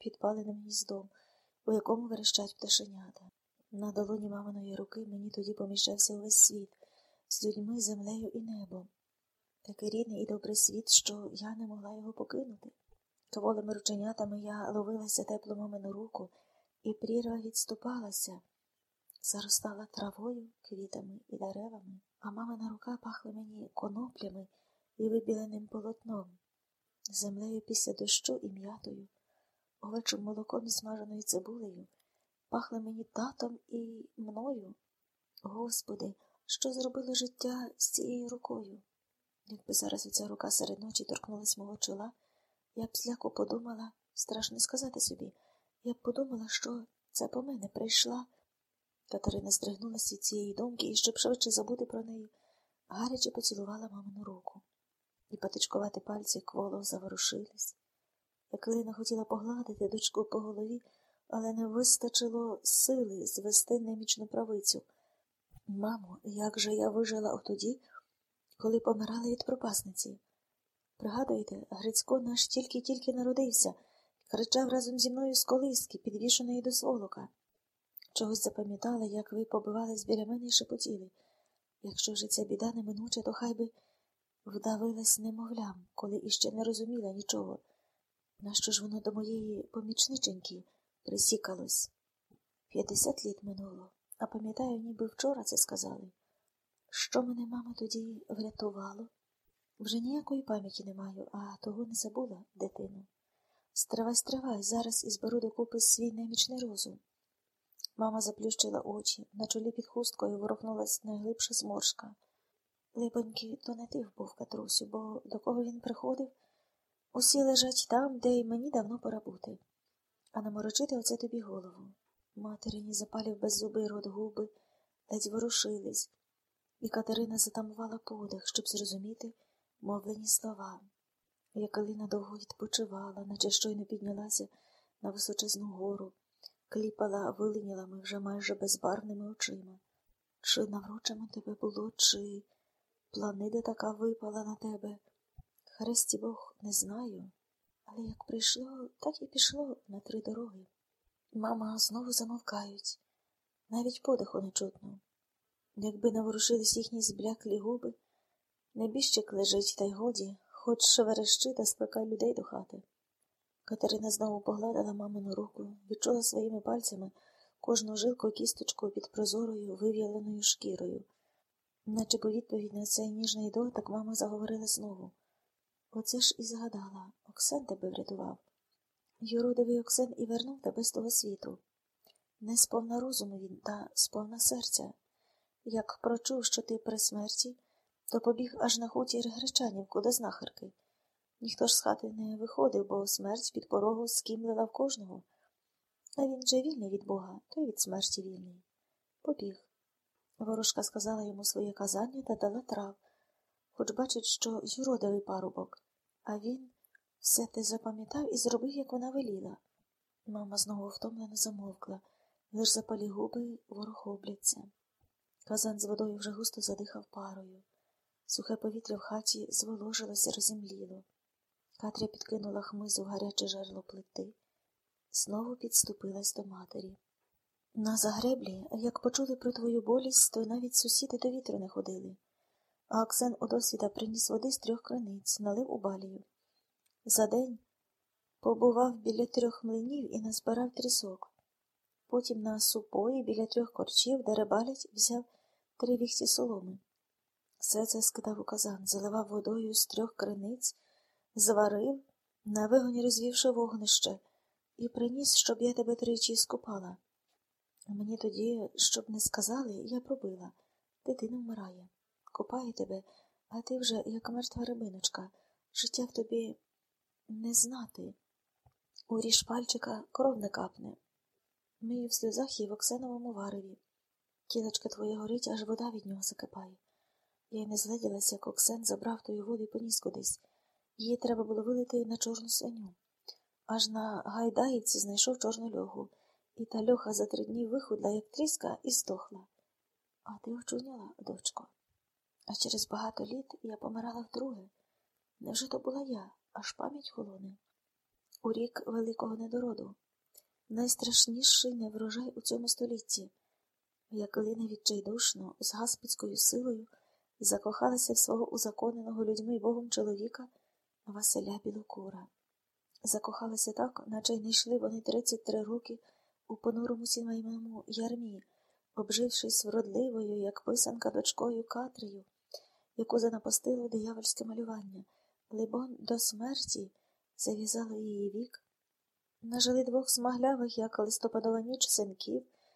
підпаленим гніздом, у якому верещать пташенята. На долоні маминої руки мені тоді поміщався увесь світ з людьми, землею і небом. Такий рідний і добрий світ, що я не могла його покинути. Кволими рученятами я ловилася теплу мамину руку, і прірва відступалася, заростала травою, квітами і деревами, а мамина рука пахла мені коноплями і вибіленим полотном, землею після дощу і м'ятою, овечим молоком і смаженою цибулею, пахли мені татом і мною. Господи, що зробило життя з цією рукою? Якби зараз оця рука серед ночі торкнулась мого чола, я б зляко подумала, страшно сказати собі, я б подумала, що це по мене прийшла. Катерина здригнулася від цієї думки і, щоб швидше забути про неї, гаряче поцілувала мамину руку, і патичкувати пальці кволо заворушились. Яклина хотіла погладити дочку по голові, але не вистачило сили звести немічну правицю. Мамо, як же я вижила отоді, коли помирали від пропасниці? Пригадуєте, Грицько наш тільки-тільки народився, кричав разом зі мною з колиски, підвішеної до сволока. Чогось запам'ятала, як ви побивались біля мене і шепотіли. Якщо вже ця біда неминуча, то хай би вдавилась немовлям, коли іще не розуміла нічого. Нащо ж воно до моєї помічниченьки присікалось? П'ятдесят літ минуло, а пам'ятаю, ніби вчора це сказали. Що мене, мама, тоді врятувало? Вже ніякої пам'яті не маю, а того не забула, дитину. Стривай, стривай, зараз і зберу докупи свій немічний розум. Мама заплющила очі, на чолі під хусткою ворухнулась найглибша зморшка. Либоньки, то не ти вбув, Катрусю, бо до кого він приходив, усі лежать там, де й мені давно пора бути. А наморочити оце тобі голову. Материні запалів беззубий рот губи, ледь ворушились, і Катерина затамувала подих, щоб зрозуміти мовлені слова. Якалина довго відпочивала, наче щойно піднялася на височезну гору, кліпала виленілами вже майже безбарвними очима. Чи наврочено тебе було, чи планида така випала на тебе? Хресті Бог, не знаю, але як прийшло, так і пішло на три дороги. Мама знову замовкають, навіть подиху не чутно. Якби наворушились їхні збляклі губи, небіжчик лежить, та й годі, хоч шеверещи та скликай людей до хати. Катерина знову погладила мамину руку, відчула своїми пальцями кожну жилку кісточку під прозорою вив'яленою шкірою. Наче по відповідь на цей ніжний дотик мама заговорила знову. Оце ж і згадала Оксен тебе врятував. Юродивий Оксен і вернув тебе з того світу. Не сповна розуму він, та сповна серця. Як прочув, що ти при смерті, то побіг аж на хутір Гречанівку до знахарки. Ніхто ж з хати не виходив, бо смерть під порогу скімлила в кожного. А він же вільний від Бога, то й від смерті вільний. Побіг. Ворожка сказала йому своє казання та дала трав, хоч бачить, що юродивий парубок, а він все те запам'ятав і зробив, як вона веліла. Мама знову втомлено замовкла, лиш запалі губи ворохобляться. Казан з водою вже густо задихав парою. Сухе повітря в хаті зволожилося, розімліло. Катря підкинула хмизу в гаряче жерло плити, знову підступилась до матері. На загреблі, як почули про твою болість, то навіть сусіди до вітру не ходили. А Оксен у досвіда приніс води з трьох криниць, налив у балію. За день побував біля трьох млинів і назбирав трісок. Потім на супої біля трьох корчів, де рибалять, взяв три віхті соломи. Все це скидав у казан, заливав водою з трьох криниць, зварив, на вигоні розвівши вогнище, і приніс, щоб я тебе тричі скупала. Мені тоді, щоб не сказали, я пробила. Дитина вмирає, копає тебе, а ти вже, як мертва рибиночка, життя в тобі не знати. У пальчика кров не капне. Мию в сльозах і в оксеновому вареві. Тілечка твоє горить, аж вода від нього закипає. Я й не зледілася, як Оксен забрав тою воду і поніс кудись. Її треба було вилити на чорну свиню. Аж на гайдаїці знайшов чорну льоху, і та льоха за три дні вихудла, як тріска, і стохла. А ти очуняла, дочко. А через багато літ я помирала вдруге. Невже то була я, аж пам'ять холоне? у рік великого недороду, найстрашніший неврожай у цьому столітті, як лине відчайдушно, з гаспідською силою закохалася в свого узаконеного людьми Богом чоловіка Василя Білокура. Закохалася так, наче й не йшли вони 33 роки у понурому сімейному ярмі, обжившись вродливою, як писанка дочкою Катрію, яку занапастило диявольське малювання, либон до смерті зав'язало її вік. Нажили двох смаглявих, як листопадова ніч, синків.